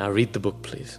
Now read the book, please.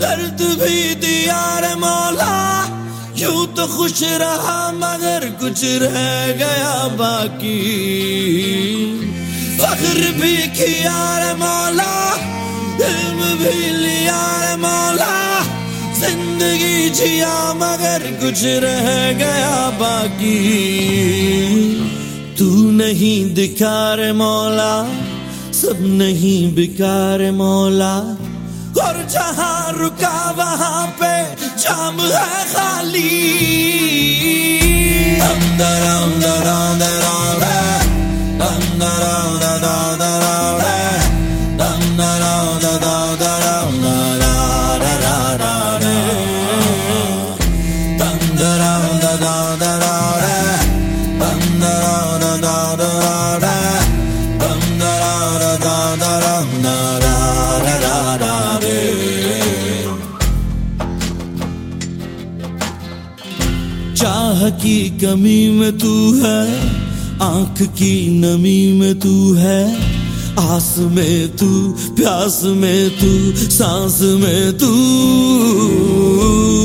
दर्द भी दिया रे मौला, यूँ तो खुश रहा मगर कुछ रह गया बाकी। फख्र भी किया रे मौला, इल्म भी लिया रे मौला, ज़िंदगी जिया मगर कुछ रह गया बाकी। तू नहीं दिखा रे मौला, सब नहीं बिकार मौला और जहाँ रुका वहाँ पे जाम है खाली अंदर अंदर अंदर अंदर अंदर अंदर da da da da da चाह की कमी में तू है, आँख की नमी में तू है, आस में तू, प्यास में तू, सांस में तू।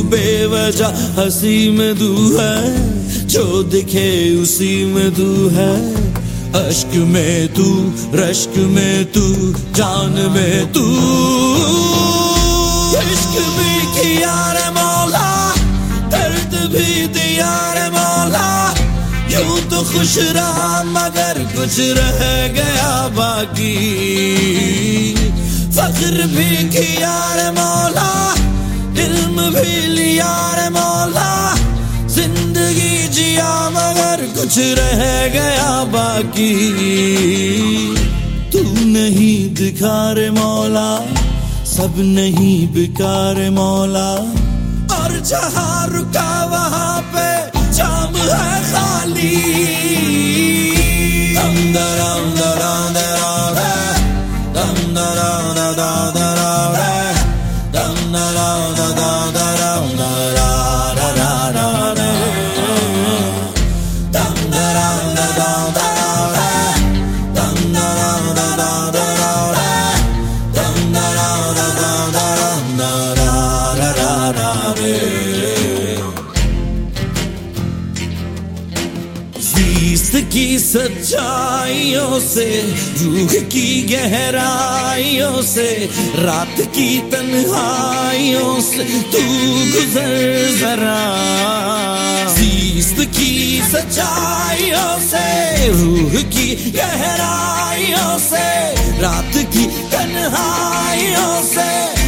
बेवजह हँसी में तू है, जो दिखे उसी में तू है। अश्क में तू, रश्क में तू, जान में तू। इश्क भी किया रे मौला। दिया मौला यूँ तो खुश रहा, मगर कुछ रह गया बाकी। फख्र भी किया रे मौला, इल्म भी लिया रे मौला। ज़िंदगी जिया, मगर कुछ रह गया बाकी। तू नहीं दिखा रे मौला, सब नहीं बिकार मौला। जहाँ रुका वहाँ पे की सच्चाइयों से, रूह की गहराइयों से, रात की तन्हाइयों से तू गुजर जरा। जीस्त की सच्चाइयों से, रूह की गहराइयों से, रात की तन्हाइयों से